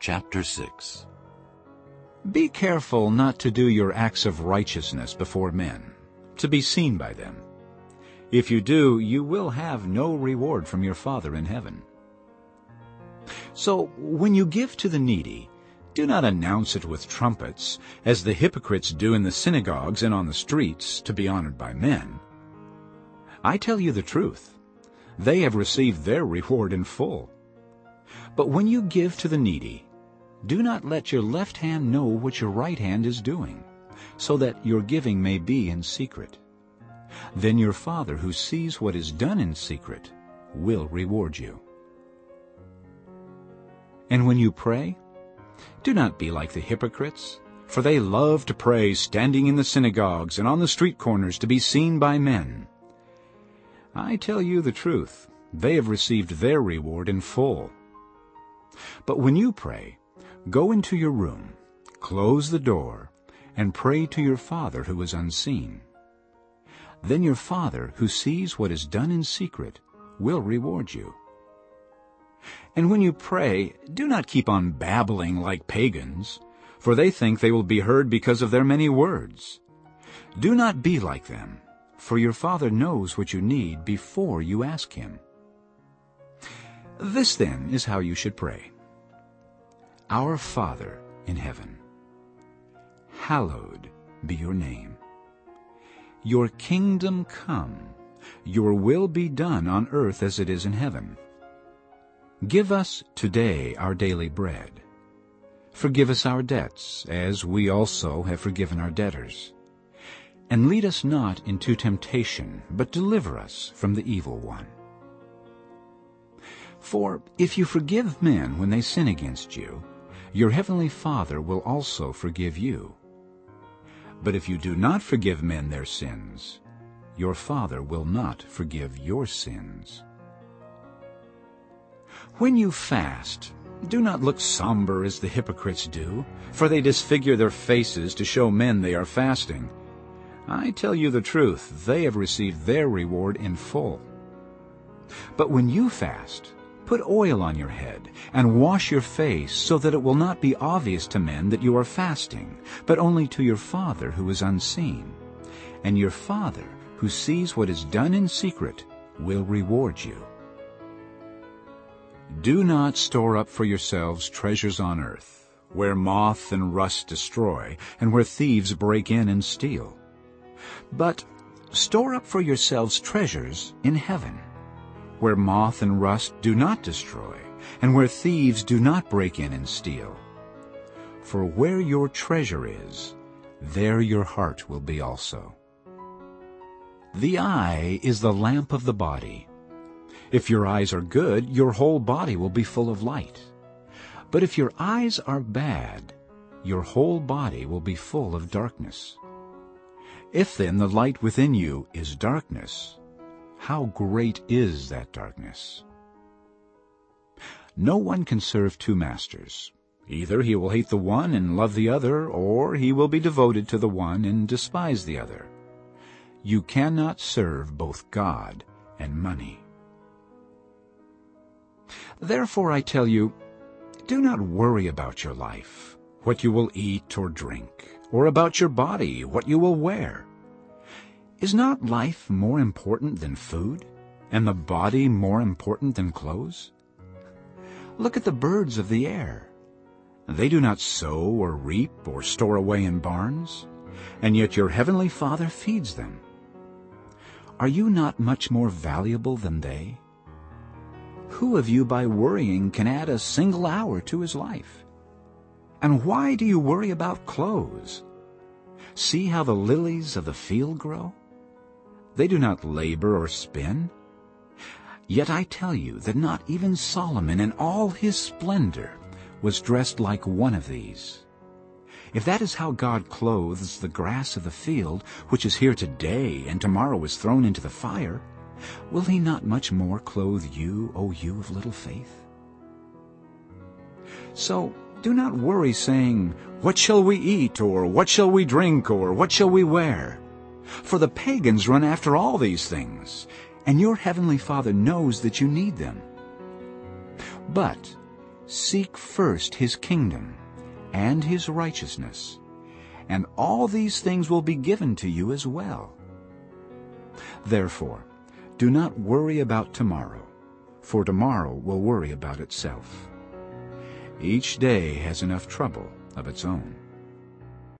Chapter 6 Be careful not to do your acts of righteousness before men, to be seen by them. If you do, you will have no reward from your Father in heaven. So when you give to the needy, do not announce it with trumpets, as the hypocrites do in the synagogues and on the streets, to be honored by men. I tell you the truth. They have received their reward in full. But when you give to the needy, do not let your left hand know what your right hand is doing, so that your giving may be in secret. Then your Father who sees what is done in secret will reward you. And when you pray, do not be like the hypocrites, for they love to pray standing in the synagogues and on the street corners to be seen by men. I tell you the truth, they have received their reward in full. But when you pray, go into your room, close the door, and pray to your Father who is unseen. Then your Father, who sees what is done in secret, will reward you. And when you pray, do not keep on babbling like pagans, for they think they will be heard because of their many words. Do not be like them, for your Father knows what you need before you ask Him. This then is how you should pray. Our Father in heaven, hallowed be your name. Your kingdom come, your will be done on earth as it is in heaven. Give us today our daily bread. Forgive us our debts, as we also have forgiven our debtors. And lead us not into temptation, but deliver us from the evil one. For if you forgive men when they sin against you, your heavenly Father will also forgive you. But if you do not forgive men their sins, your Father will not forgive your sins. When you fast, do not look somber as the hypocrites do, for they disfigure their faces to show men they are fasting. I tell you the truth, they have received their reward in full. But when you fast, put oil on your head, and wash your face, so that it will not be obvious to men that you are fasting, but only to your Father who is unseen. And your Father, who sees what is done in secret, will reward you. Do not store up for yourselves treasures on earth, where moth and rust destroy, and where thieves break in and steal. But store up for yourselves treasures in heaven, where moth and rust do not destroy, and where thieves do not break in and steal. For where your treasure is, there your heart will be also. The eye is the lamp of the body. If your eyes are good, your whole body will be full of light. But if your eyes are bad, your whole body will be full of darkness. If then the light within you is darkness, how great is that darkness? No one can serve two masters. Either he will hate the one and love the other, or he will be devoted to the one and despise the other. You cannot serve both God and money. Therefore I tell you, do not worry about your life, what you will eat or drink, or about your body, what you will wear. Is not life more important than food, and the body more important than clothes? Look at the birds of the air. They do not sow or reap or store away in barns, and yet your heavenly Father feeds them. Are you not much more valuable than they? Who of you by worrying can add a single hour to his life? And why do you worry about clothes? See how the lilies of the field grow? They do not labor or spin. Yet I tell you that not even Solomon in all his splendor was dressed like one of these. If that is how God clothes the grass of the field, which is here today and tomorrow is thrown into the fire, will he not much more clothe you, O you of little faith? So do not worry, saying, What shall we eat, or what shall we drink, or what shall we wear? For the pagans run after all these things, and your heavenly Father knows that you need them. But Seek first his kingdom and his righteousness, and all these things will be given to you as well. Therefore, do not worry about tomorrow, for tomorrow will worry about itself. Each day has enough trouble of its own.